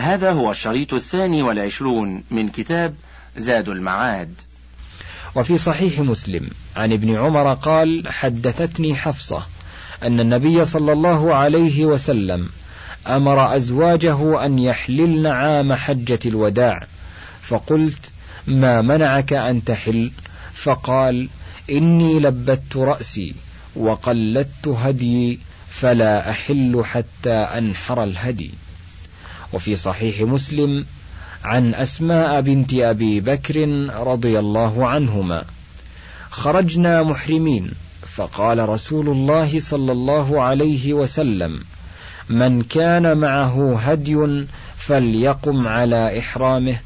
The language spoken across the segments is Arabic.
هذا هو الشريط الثاني والعشرون من كتاب زاد المعاد. وفي صحيح مسلم عن ابن عمر قال حدثتني حفصة أن النبي صلى الله عليه وسلم أمر أزواجه أن يحللن عام حجة الوداع فقلت ما منعك أن تحل؟ فقال إني لبت رأسي وقلدت هديي فلا أحل حتى أنحر الهدي. وفي صحيح مسلم عن أسماء بنت أبي بكر رضي الله عنهما. خرجنا محرمين فقال رسول الله صلى الله عليه وسلم من كان معه هدي فليقم على إحرامه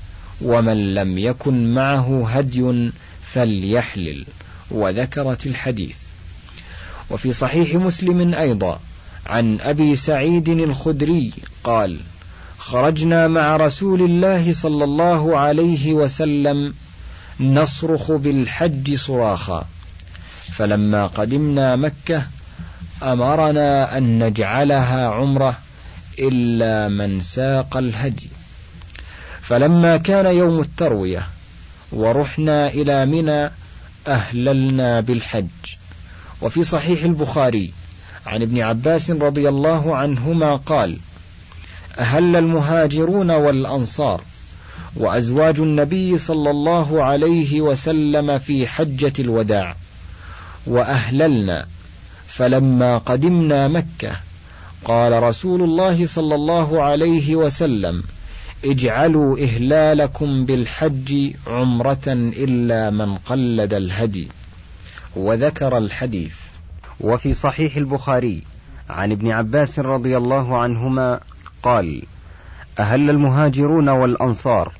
ومن لم يكن معه هدي فليحلل. وذكرت الحديث. وفي صحيح مسلم أيضا عن أبي سعيد الخدري قال خرجنا مع رسول الله صلى الله عليه وسلم نصرخ بالحج صراخا. فلما قدمنا مكة أمرنا أن نجعلها عمرة إلا من ساق الهدي. فلما كان يوم التروية ورحنا إلى منى أهللنا بالحج. وفي صحيح البخاري عن ابن عباس رضي الله عنهما قال أهل المهاجرون والأنصار وأزواج النبي صلى الله عليه وسلم في حجة الوداع وأهللنا فلما قدمنا مكة قال رسول الله صلى الله عليه وسلم اجعلوا إهلالكم بالحج عمرة إلا من قلد الهدي. وذكر الحديث. وفي صحيح البخاري عن ابن عباس رضي الله عنهما قال أهل المهاجرون والأنصار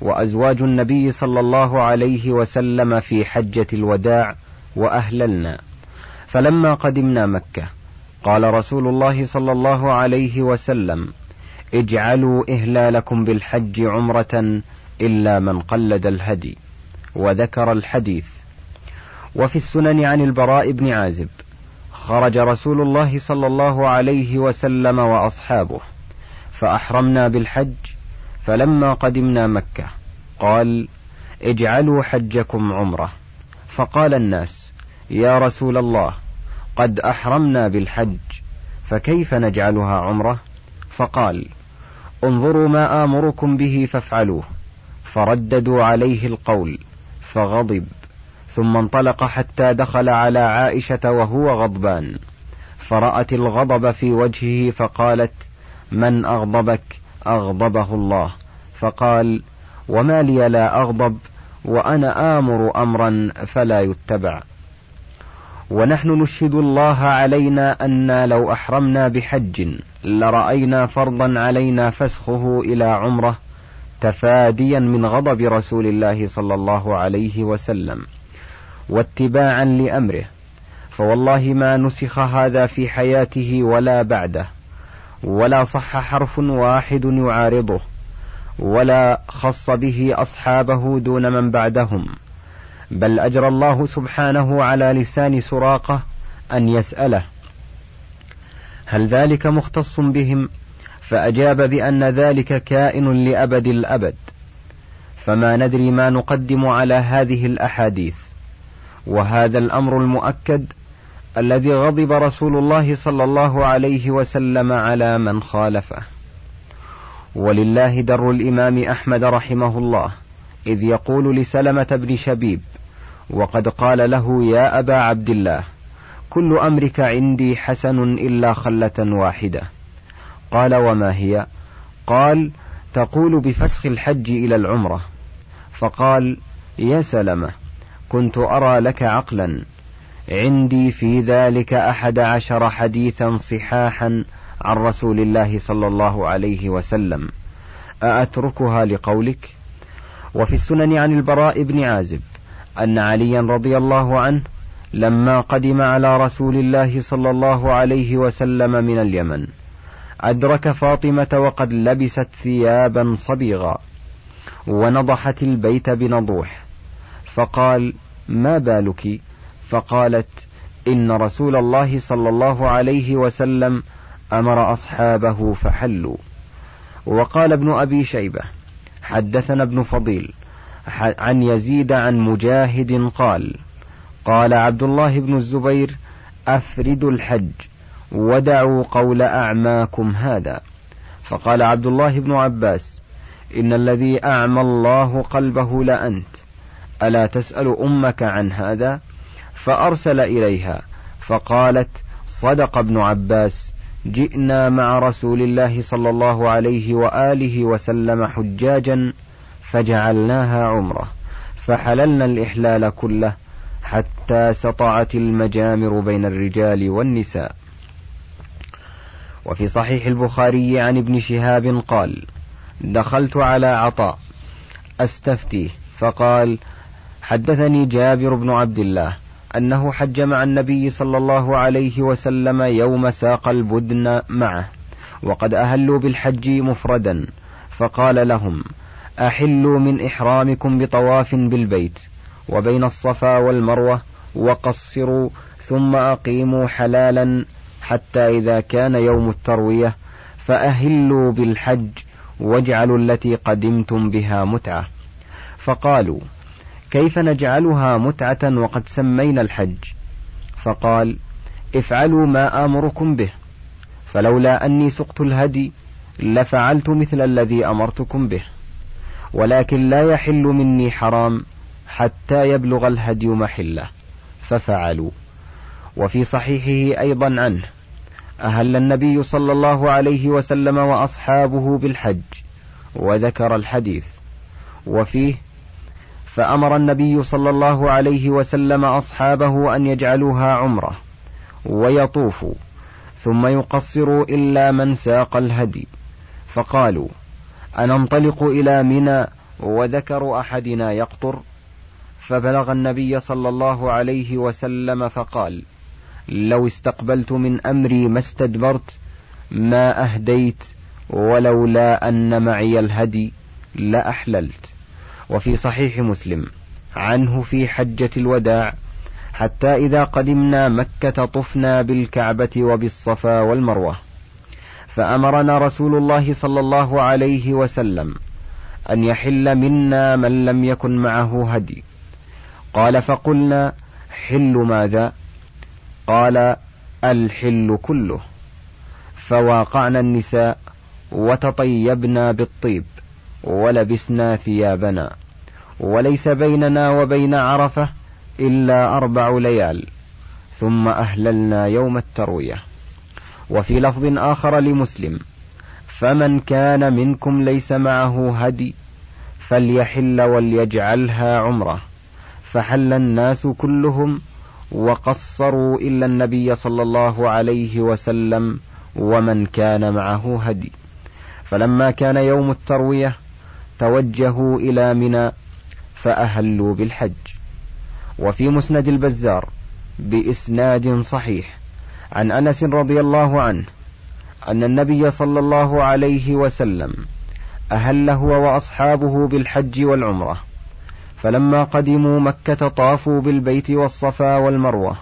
وأزواج النبي صلى الله عليه وسلم في حجة الوداع وأهللنا. فلما قدمنا مكة قال رسول الله صلى الله عليه وسلم اجعلوا إهلالكم بالحج عمرة إلا من قلد الهدي وذكر الحديث. وفي السنن عن البراء بن عازب خرج رسول الله صلى الله عليه وسلم وأصحابه. فأحرمنا بالحج فلما قدمنا مكة قال اجعلوا حجكم عمرة. فقال الناس يا رسول الله قد أحرمنا بالحج فكيف نجعلها عمرة؟ فقال انظروا ما آمركم به فافعلوه. فرددوا عليه القول فغضب ثم انطلق حتى دخل على عائشة وهو غضبان. فرأت الغضب في وجهه فقالت من أغضبك أغضبه الله. فقال وما لي لا أغضب وأنا آمر أمرا فلا يتبع. ونحن نشهد الله علينا أنا لو أحرمنا بحج لرأينا فرضا علينا فسخه إلى عمرة تفاديا من غضب رسول الله صلى الله عليه وسلم واتباعا لأمره. فوالله ما نسخ هذا في حياته ولا بعده. ولا صح حرف واحد يعارضه ولا خص به أصحابه دون من بعدهم. بل أجرى الله سبحانه على لسان سراقة أن يسأله. هل ذلك مختص بهم؟ فأجاب بأن ذلك كائن لأبد الأبد. فما ندري ما نقدم على هذه الأحاديث. وهذا الأمر المؤكد الذي غضب رسول الله صلى الله عليه وسلم على من خالفه. ولله در الإمام أحمد رحمه الله إذ يقول لسلمة بن شبيب وقد قال له يا أبا عبد الله كل أمرك عندي حسن إلا خلة واحدة. قال وما هي؟ قال تقول بفسخ الحج إلى العمرة. فقال يا سلمة كنت أرى لك عقلا. عندي في ذلك أحد عشر حديثا صحاحا عن رسول الله صلى الله عليه وسلم. أأتركها لقولك؟ وفي السنن عن البراء بن عازب أن عليا رضي الله عنه لما قدم على رسول الله صلى الله عليه وسلم من اليمن أدرك فاطمة وقد لبست ثيابا صبيغا ونضحت البيت بنضوح فقال ما بالك؟ فقالت إن رسول الله صلى الله عليه وسلم أمر أصحابه فحلوا. وقال ابن أبي شيبة حدثنا ابن فضيل عن يزيد عن مجاهد قال قال عبد الله بن الزبير أفردوا الحج ودعوا قول أعماكم هذا. فقال عبد الله بن عباس إن الذي أعمى الله قلبه لأنت ألا تسأل أمك عن هذا؟ فأرسل إليها فقالت صدق ابن عباس جئنا مع رسول الله صلى الله عليه وآله وسلم حجاجا فجعلناها عمرة فحللنا الإحلال كله حتى سطعت المجامر بين الرجال والنساء. وفي صحيح البخاري عن ابن شهاب قال دخلت على عطاء أستفتيه فقال حدثني جابر بن عبد الله أنه حج مع النبي صلى الله عليه وسلم يوم ساق البدن معه وقد أهلوا بالحج مفردا فقال لهم أحلوا من إحرامكم بطواف بالبيت وبين الصفا والمروة وقصروا ثم أقيموا حلالا حتى إذا كان يوم التروية فأهلوا بالحج واجعلوا التي قدمتم بها متعة. فقالوا كيف نجعلها متعة وقد سمينا الحج؟ فقال افعلوا ما آمركم به فلولا أني سقت الهدي لفعلت مثل الذي أمرتكم به ولكن لا يحل مني حرام حتى يبلغ الهدي محلة ففعلوا. وفي صحيحه أيضا عنه أهل النبي صلى الله عليه وسلم وأصحابه بالحج وذكر الحديث وفيه فأمر النبي صلى الله عليه وسلم أصحابه أن يجعلوها عمرة ويطوفوا ثم يقصروا إلا من ساق الهدي. فقالوا أننطلق إلى منى وذكر أحدنا يقطر؟ فبلغ النبي صلى الله عليه وسلم فقال لو استقبلت من أمري ما استدبرت ما أهديت ولولا أن معي الهدي لأحللت. وفي صحيح مسلم عنه في حجة الوداع حتى إذا قدمنا مكة طفنا بالكعبة وبالصفا والمروة. فأمرنا رسول الله صلى الله عليه وسلم أن يحل منا من لم يكن معه هدي. قال فقلنا حل ماذا؟ قال الحل كله. فواقعنا النساء وتطيبنا بالطيب ولبسنا ثيابنا. وليس بيننا وبين عرفة إلا أربع ليال. ثم أهللنا يوم التروية. وفي لفظ آخر لمسلم فمن كان منكم ليس معه هدي فليحل وليجعلها عمرة. فحل الناس كلهم وقصروا إلا النبي صلى الله عليه وسلم ومن كان معه هدي. فلما كان يوم التروية توجهوا إلى منى فأهلوا بالحج. وفي مسند البزار بإسناد صحيح عن أنس رضي الله عنه أن النبي صلى الله عليه وسلم أهل هو وأصحابه بالحج والعمرة فلما قدموا مكة طافوا بالبيت والصفا والمروة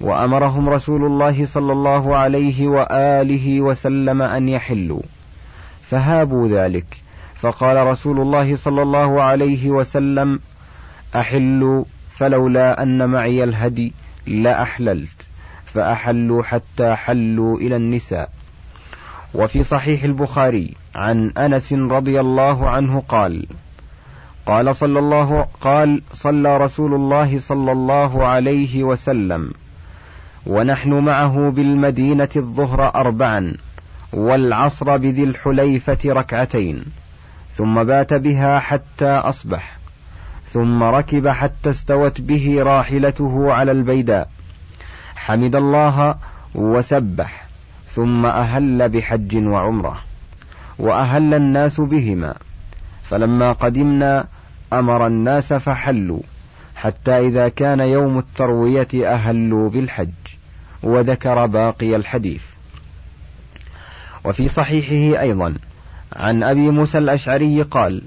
وأمرهم رسول الله صلى الله عليه وآله وسلم أن يحلوا فهابوا ذلك. فقال رسول الله صلى الله عليه وسلم أحلوا فلولا أن معي الهدي لأحللت فأحلوا حتى حلوا إلى النساء. وفي صحيح البخاري عن أنس رضي الله عنه قال قال صلى الله قال صلى رسول الله صلى الله عليه وسلم ونحن معه بالمدينة الظهر أربعا والعصر بذي الحليفة ركعتين. ثم بات بها حتى أصبح ثم ركب حتى استوت به راحلته على البيداء. حمد الله وسبح ثم أهل بحج وعمرة وأهل الناس بهما. فلما قدمنا أمر الناس فحلوا حتى إذا كان يوم التروية أهلوا بالحج وذكر باقي الحديث. وفي صحيحه أيضا عن أبي موسى الأشعري قال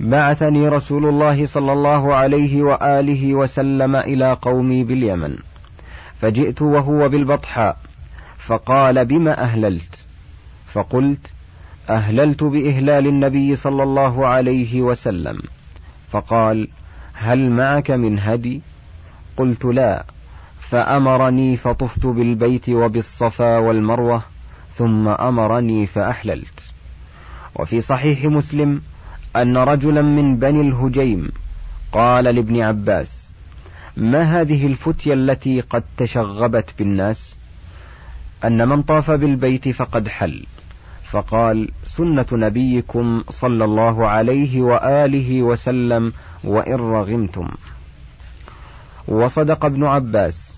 بعثني رسول الله صلى الله عليه وآله وسلم إلى قومي باليمن فجئت وهو بالبطحاء فقال بما أهللت؟ فقلت أهللت بإهلال النبي صلى الله عليه وسلم. فقال هل معك من هدي؟ قلت لا فأمرني فطفت بالبيت وبالصفا والمروة ثم أمرني فأحللت. وفي صحيح مسلم أن رجلا من بني الهجيم قال لابن عباس ما هذه الفتية التي قد تشغبت بالناس؟ أن من طاف بالبيت فقد حل. فقال سنة نبيكم صلى الله عليه وآله وسلم وإن رغمتم. وصدق ابن عباس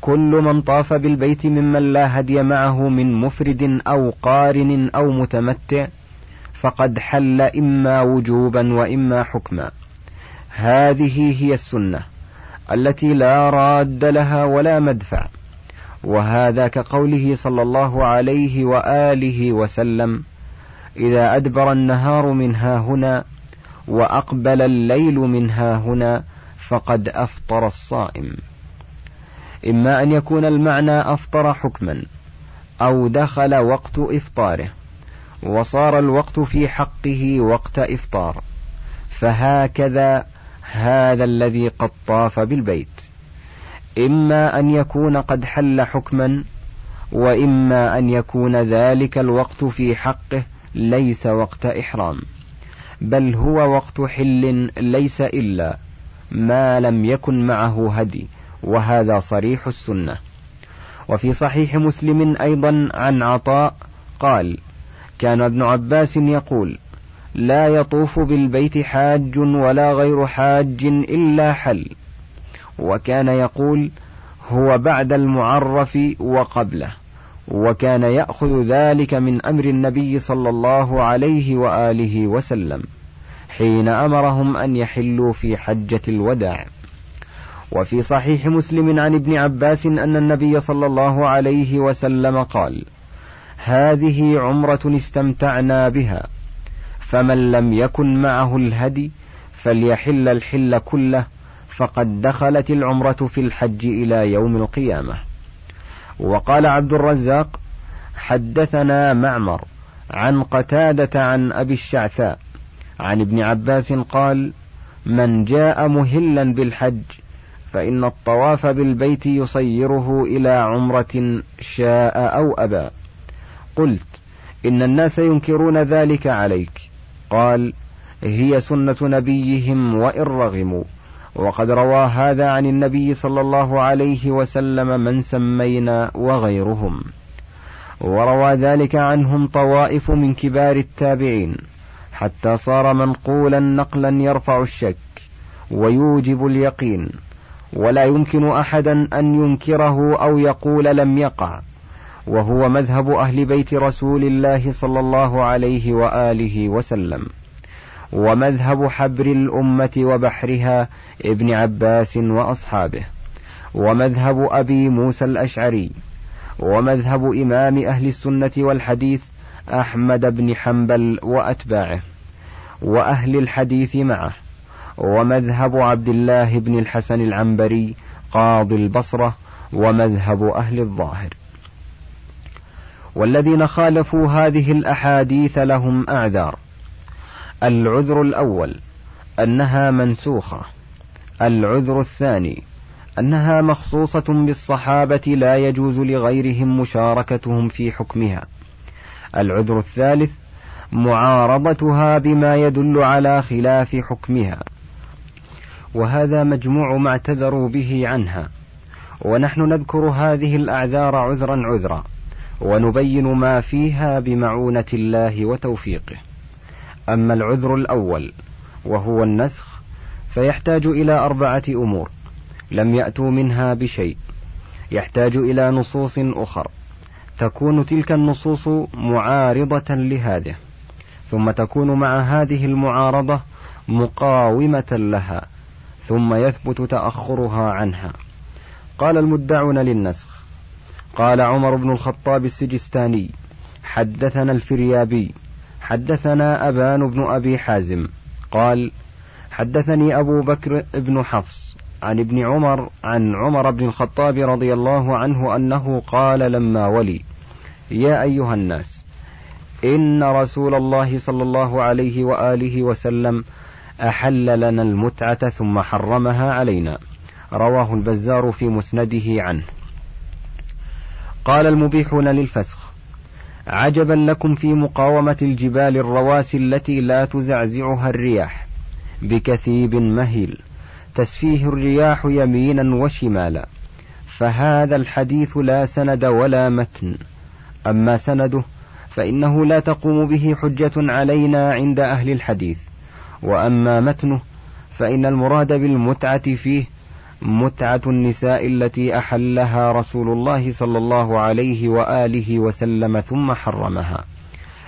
كل من طاف بالبيت ممن لا هدي معه من مفرد أو قارن أو متمتع فقد حل إما وجوبا وإما حكما. هذه هي السنة التي لا راد لها ولا مدفع وهذا كقوله صلى الله عليه وآله وسلم إذا أدبر النهار من ها هنا وأقبل الليل من ها هنا فقد أفطر الصائم. إما أن يكون المعنى أفطر حكما أو دخل وقت إفطاره. وصار الوقت في حقه وقت إفطار. فهكذا هذا الذي قد طاف بالبيت. إما أن يكون قد حل حكما وإما أن يكون ذلك الوقت في حقه ليس وقت إحرام. بل هو وقت حل ليس إلا ما لم يكن معه هدي وهذا صريح السنة. وفي صحيح مسلم أيضا عن عطاء قال كان ابن عباس يقول لا يطوف بالبيت حاج ولا غير حاج إلا حل. وكان يقول هو بعد المعرف وقبله. وكان يأخذ ذلك من أمر النبي صلى الله عليه وآله وسلم حين أمرهم أن يحلوا في حجة الوداع. وفي صحيح مسلم عن ابن عباس أن النبي صلى الله عليه وسلم قال هذه عمرة استمتعنا بها. فمن لم يكن معه الهدي فليحل الحل كله فقد دخلت العمرة في الحج إلى يوم القيامة. وقال عبد الرزاق حدثنا معمر عن قتادة عن أبي الشعثاء عن ابن عباس قال من جاء مهلا بالحج فإن الطواف بالبيت يصيره إلى عمرة شاء أو أبى. قلت إن الناس ينكرون ذلك عليك. قال هي سنة نبيهم وإن رغموا. وقد روى هذا عن النبي صلى الله عليه وسلم من سمينا وغيرهم. وروى ذلك عنهم طوائف من كبار التابعين حتى صار منقولا نقلا يرفع الشك ويوجب اليقين. ولا يمكن أحدا أن ينكره أو يقول لم يقع. وهو مذهب أهل بيت رسول الله صلى الله عليه وآله وسلم. ومذهب حبر الأمة وبحرها ابن عباس وأصحابه. ومذهب أبي موسى الأشعري. ومذهب إمام أهل السنة والحديث أحمد بن حنبل وأتباعه. وأهل الحديث معه. ومذهب عبد الله بن الحسن العنبري قاضي البصرة. ومذهب أهل الظاهر. والذين خالفوا هذه الأحاديث لهم أعذار العذر الأول أنها منسوخة العذر الثاني أنها مخصوصة بالصحابة لا يجوز لغيرهم مشاركتهم في حكمها. العذر الثالث معارضتها بما يدل على خلاف حكمها. وهذا مجموع ما اعتذروا به عنها. ونحن نذكر هذه الأعذار عذرا عذرا، ونبين ما فيها بمعونة الله وتوفيقه. أما العذر الأول وهو النسخ فيحتاج إلى أربعة أمور لم يأتوا منها بشيء. يحتاج إلى نصوص أخر. تكون تلك النصوص معارضة لهذه ثم تكون مع هذه المعارضة مقاومة لها ثم يثبت تأخرها عنها. قال المدعون للنسخ قال عمر بن الخطاب السجستاني حدثنا الفريابي حدثنا أبان بن أبي حازم قال حدثني أبو بكر بن حفص عن ابن عمر عن عمر بن الخطاب رضي الله عنه أنه قال لما ولي يا أيها الناس إن رسول الله صلى الله عليه وآله وسلم أحل لنا المتعة ثم حرمها علينا. رواه البزار في مسنده عنه. قال المبيحون للفسخ عجبا لكم في مقاومة الجبال الرواسي التي لا تزعزعها الرياح بكثيب مهيل تسفيه الرياح يمينا وشمالا فهذا الحديث لا سند ولا متن أما سنده فإنه لا تقوم به حجة علينا عند أهل الحديث وأما متنه فإن المراد بالمتعة فيه متعة النساء التي أحلها رسول الله صلى الله عليه وآله وسلم ثم حرمها.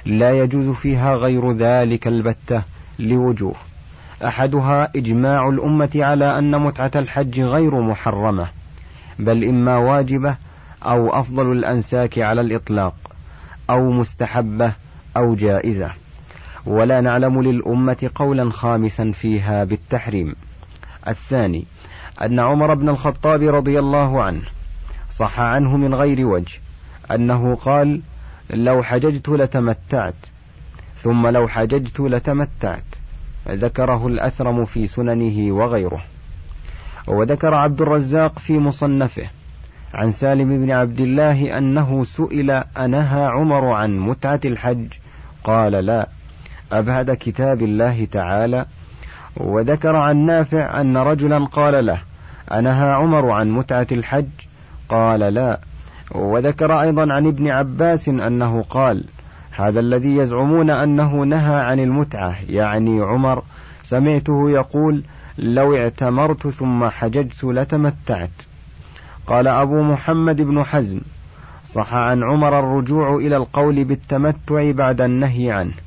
لا يجوز فيها غير ذلك البتة لوجوه. أحدها إجماع الأمة على أن متعة الحج غير محرمة بل إما واجبة أو أفضل الأنساك على الإطلاق أو مستحبة أو جائزة. ولا نعلم للأمة قولا خامسا فيها بالتحريم. الثاني أن عمر بن الخطاب رضي الله عنه صح عنه من غير وجه أنه قال لو حججت لتمتعت. ثم لو حججت لتمتعت. ذكره الأثرم في سننه وغيره. وذكر عبد الرزاق في مصنفه عن سالم بن عبد الله أنه سئل أنهى عمر عن متعة الحج؟ قال لا أبعد كتاب الله تعالى وذكر عن نافع أن رجلا قال له أنهى عمر عن متعة الحج؟ قال لا. وذكر أيضا عن ابن عباس أنه قال هذا الذي يزعمون أنه نهى عن المتعة. يعني عمر سمعته يقول لو اعتمرت ثم حججت لتمتعت. قال أبو محمد بن حزم صح عن عمر الرجوع إلى القول بالتمتع بعد النهي عنه.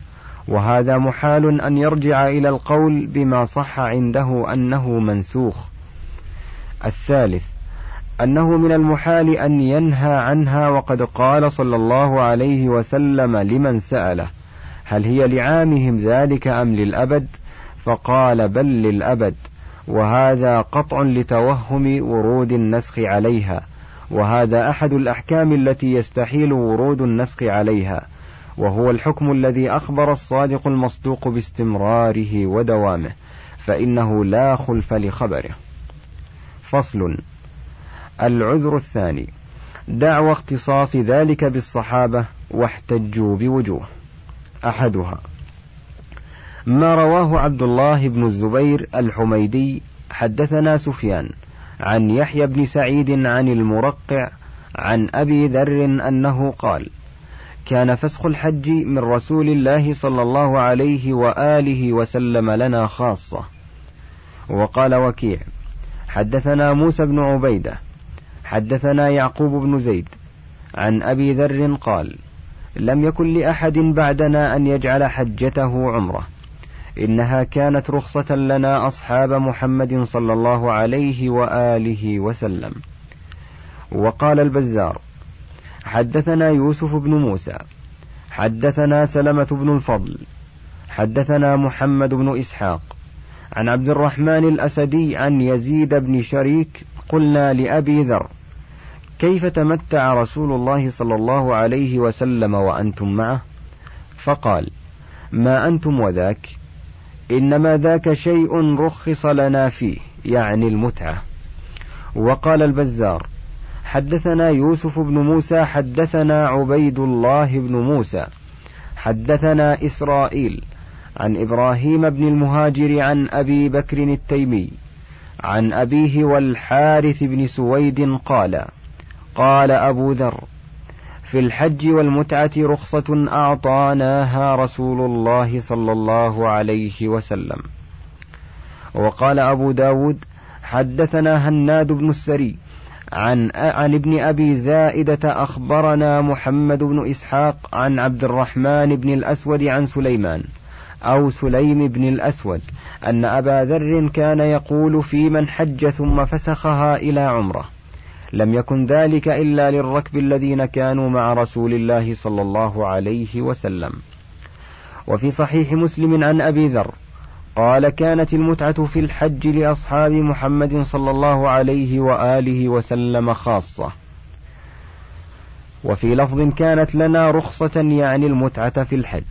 وهذا محال أن يرجع إلى القول بما صح عنده أنه منسوخ. الثالث أنه من المحال أن ينهى عنها وقد قال صلى الله عليه وسلم لمن سأله هل هي لعامهم ذلك أم للأبد؟ فقال بل للأبد وهذا قطع لتوهم ورود النسخ عليها وهذا أحد الأحكام التي يستحيل ورود النسخ عليها. وهو الحكم الذي أخبر الصادق المصدوق باستمراره ودوامه فإنه لا خلف لخبره. فصل العذر الثاني دعوى اختصاص ذلك بالصحابة واحتجوا بوجوه. أحدها ما رواه عبد الله بن الزبير الحميدي حدثنا سفيان عن يحيى بن سعيد عن المرقع عن أبي ذر أنه قال كان فسخ الحج من رسول الله صلى الله عليه وآله وسلم لنا خاصة. وقال وكيع حدثنا موسى بن عبيدة حدثنا يعقوب بن زيد عن أبي ذر قال لم يكن لأحد بعدنا أن يجعل حجته عمرة. إنها كانت رخصة لنا أصحاب محمد صلى الله عليه وآله وسلم. وقال البزار حدثنا يوسف بن موسى حدثنا سلمة بن الفضل حدثنا محمد بن إسحاق عن عبد الرحمن الأسدي عن يزيد بن شريك قلنا لأبي ذر كيف تمتع رسول الله صلى الله عليه وسلم وأنتم معه؟ فقال ما أنتم وذاك إنما ذاك شيء رخص لنا فيه يعني المتعة. وقال البزار حدثنا يوسف بن موسى حدثنا عبيد الله بن موسى حدثنا إسرائيل عن إبراهيم بن المهاجر عن أبي بكر التيمي عن أبيه والحارث بن سويد قال قال أبو ذر في الحج والمتعة رخصة أعطاناها رسول الله صلى الله عليه وسلم. وقال أبو داود حدثنا هناد بن السري عن عن ابن أبي زائدة أخبرنا محمد بن إسحاق عن عبد الرحمن بن الأسود عن سليمان أو سليم بن الأسود أن أبا ذر كان يقول في من حج ثم فسخها إلى عمرة. لم يكن ذلك إلا للركب الذين كانوا مع رسول الله صلى الله عليه وسلم. وفي صحيح مسلم عن أبي ذر قال كانت المتعة في الحج لأصحاب محمد صلى الله عليه وآله وسلم خاصة. وفي لفظ كانت لنا رخصة يعني المتعة في الحج.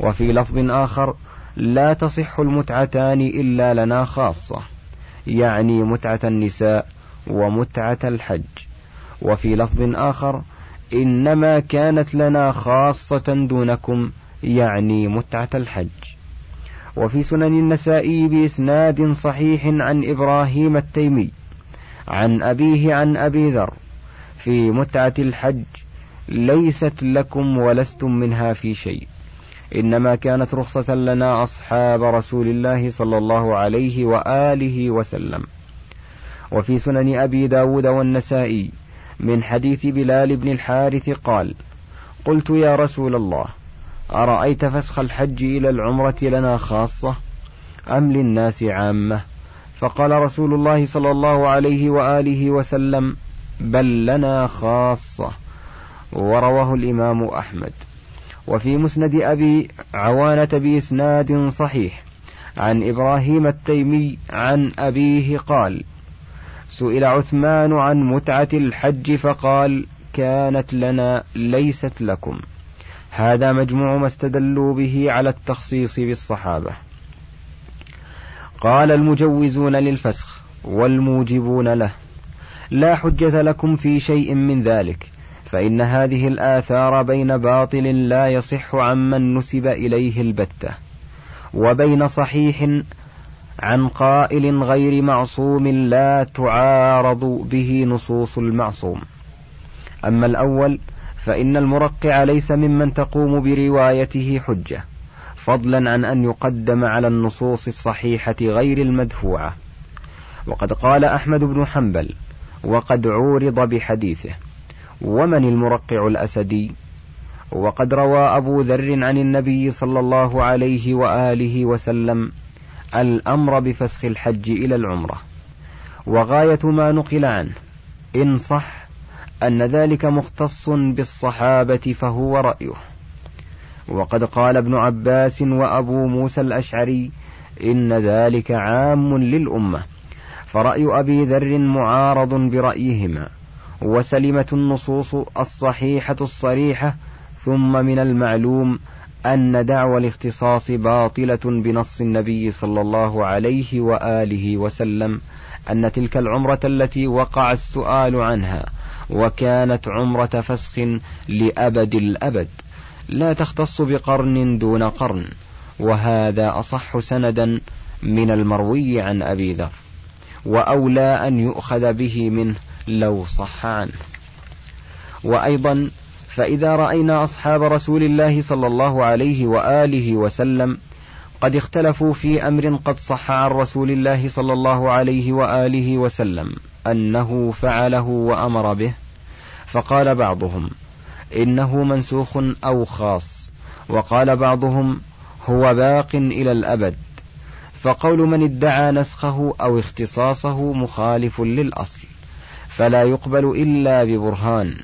وفي لفظ آخر لا تصح المتعتان إلا لنا خاصة. يعني متعة النساء ومتعة الحج. وفي لفظ آخر إنما كانت لنا خاصة دونكم يعني متعة الحج. وفي سنن النسائي بإسناد صحيح عن إبراهيم التيمي عن أبيه عن أبي ذر في متعة الحج ليست لكم ولستم منها في شيء إنما كانت رخصة لنا أصحاب رسول الله صلى الله عليه وآله وسلم. وفي سنن أبي داود والنسائي من حديث بلال بن الحارث قال قلت يا رسول الله أرأيت فسخ الحج إلى العمرة لنا خاصة أم للناس عامة؟ فقال رسول الله صلى الله عليه وآله وسلم بل لنا خاصة. ورواه الإمام أحمد. وفي مسند أبي عوانة بإسناد صحيح عن إبراهيم التيمي عن أبيه قال سئل عثمان عن متعة الحج فقال كانت لنا ليست لكم. هذا مجموع ما استدلوا به على التخصيص بالصحابة. قال المجوزون للفسخ والموجبون له لا حجة لكم في شيء من ذلك فإن هذه الآثار بين باطل لا يصح عمن نسب إليه البتة وبين صحيح عن قائل غير معصوم لا تعارض به نصوص المعصوم. أما الأول فإن المرقع ليس ممن تقوم بروايته حجة فضلا عن أن يقدم على النصوص الصحيحة غير المدفوعة. وقد قال أحمد بن حنبل وقد عورض بحديثه ومن المرقع الأسدي؟ وقد روى أبو ذر عن النبي صلى الله عليه وآله وسلم الأمر بفسخ الحج إلى العمرة. وغاية ما نقل عنه إن صح أن ذلك مختص بالصحابة فهو رأيه. وقد قال ابن عباس وأبو موسى الأشعري إن ذلك عام للأمة. فرأي أبي ذر معارض برأيهما وسلمت النصوص الصحيحة الصريحة ثم من المعلوم أن دعوى الاختصاص باطلة بنص النبي صلى الله عليه وآله وسلم أن تلك العمرة التي وقع السؤال عنها وكانت عمرة فسخ لأبد الأبد. لا تختص بقرن دون قرن وهذا أصح سندا من المروي عن أبي ذر وأولى أن يؤخذ به منه لو صح عنه وأيضا فإذا رأينا أصحاب رسول الله صلى الله عليه وآله وسلم قد اختلفوا في أمر قد صح عن رسول الله صلى الله عليه وآله وسلم. أنه فعله وأمر به فقال بعضهم إنه منسوخ أو خاص وقال بعضهم هو باق إلى الأبد فقول من ادعى نسخه أو اختصاصه مخالف للأصل فلا يقبل إلا ببرهان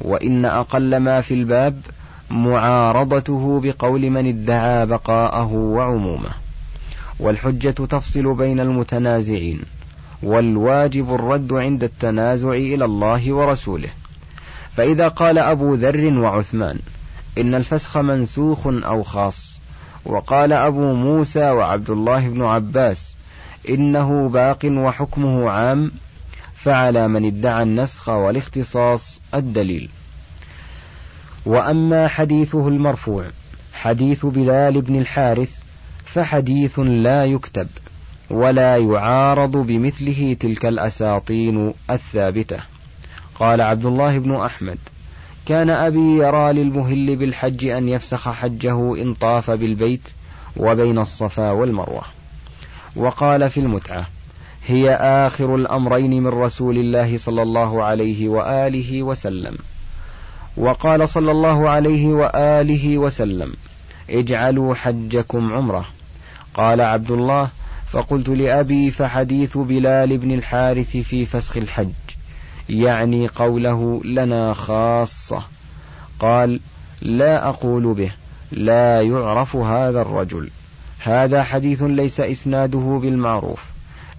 وإن أقل ما في الباب معارضته بقول من ادعى بقاءه وعمومه والحجة تفصل بين المتنازعين. والواجب الرد عند التنازع إلى الله ورسوله. فإذا قال أبو ذر وعثمان إن الفسخ منسوخ أو خاص وقال أبو موسى وعبد الله بن عباس إنه باق وحكمه عام فعلى من ادعى النسخ والاختصاص الدليل. وأما حديثه المرفوع حديث بلال بن الحارث فحديث لا يكتب. ولا يعارض بمثله تلك الأساطين الثابتة. قال عبد الله بن أحمد كان أبي يرى للمهل بالحج أن يفسخ حجه إن طاف بالبيت وبين الصفا والمروة. وقال في المتعة هي آخر الأمرين من رسول الله صلى الله عليه وآله وسلم. وقال صلى الله عليه وآله وسلم اجعلوا حجكم عمرة. قال عبد الله فقلت لأبي فحديث بلال بن الحارث في فسخ الحج يعني قوله لنا خاصة. قال لا أقول به لا يعرف هذا الرجل. هذا حديث ليس إسناده بالمعروف.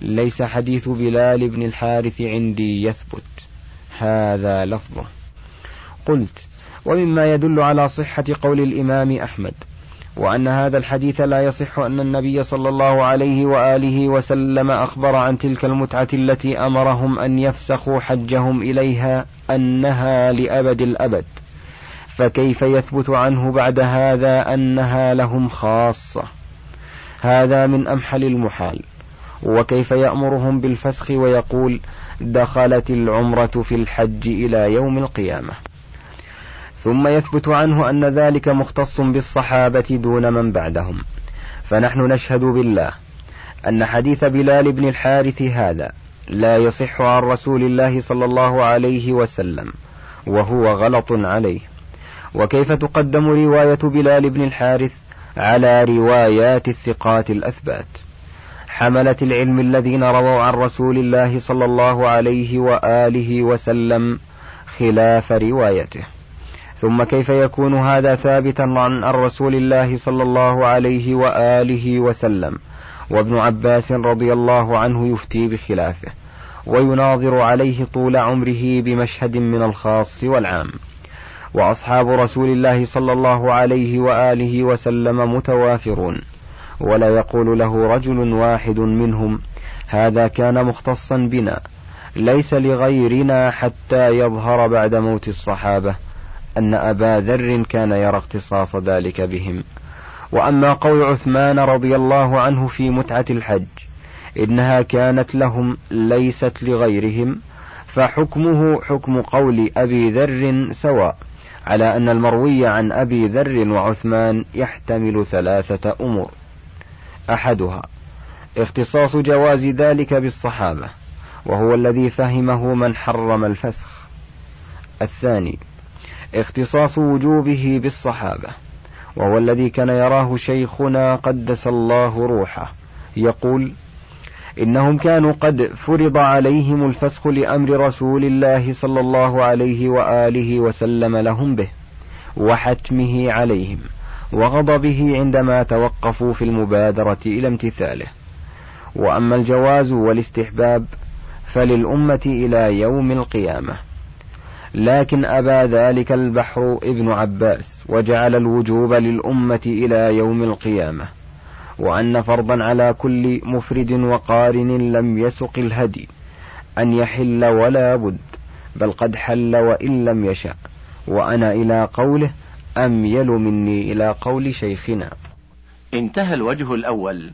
ليس حديث بلال بن الحارث عندي يثبت. هذا لفظه. قلت ومما يدل على صحة قول الإمام أحمد وأن هذا الحديث لا يصح أن النبي صلى الله عليه وآله وسلم أخبر عن تلك المتعة التي أمرهم أن يفسخوا حجهم إليها أنها لأبد الأبد. فكيف يثبت عنه بعد هذا أنها لهم خاصة؟ هذا من أمحل المحال. وكيف يأمرهم بالفسخ ويقول دخلت العمرة في الحج إلى يوم القيامة؟ ثم يثبت عنه أن ذلك مختص بالصحابة دون من بعدهم. فنحن نشهد بالله أن حديث بلال بن الحارث هذا لا يصح عن رسول الله صلى الله عليه وسلم وهو غلط عليه. وكيف تقدم رواية بلال بن الحارث على روايات الثقات الأثبات؟ حملة العلم الذين رووا عن رسول الله صلى الله عليه وآله وسلم خلاف روايته. ثم كيف يكون هذا ثابتا عن رسول الله صلى الله عليه وآله وسلم؟ وابن عباس رضي الله عنه يفتي بخلافه ويناظر عليه طول عمره بمشهد من الخاص والعام. وأصحاب رسول الله صلى الله عليه وآله وسلم متوافرون ولا يقول له رجل واحد منهم هذا كان مختصا بنا ليس لغيرنا حتى يظهر بعد موت الصحابة. أن أبا ذر كان يرى اختصاص ذلك بهم. وأما قول عثمان رضي الله عنه في متعة الحج إنها كانت لهم ليست لغيرهم فحكمه حكم قول أبي ذر سواء على أن المروي عن أبي ذر وعثمان يحتمل ثلاثة أمور. أحدها اختصاص جواز ذلك بالصحابة وهو الذي فهمه من حرم الفسخ. الثاني اختصاص وجوبه بالصحابة. وهو الذي كان يراه شيخنا قدس الله روحه. يقول إنهم كانوا قد فرض عليهم الفسخ لأمر رسول الله صلى الله عليه وآله وسلم لهم به وحتمه عليهم وغضبه عندما توقفوا في المبادرة إلى امتثاله. وأما الجواز والاستحباب فللأمة إلى يوم القيامة. لكن أبى ذلك البحر ابن عباس وجعل الوجوب للأمة إلى يوم القيامة وأن فرضا على كل مفرد وقارن لم يسق الهدي أن يحل ولا بد بل قد حل وإن لم يشأ وأنا إلى قوله أميل مني إلى قول شيخنا. انتهى الوجه الأول.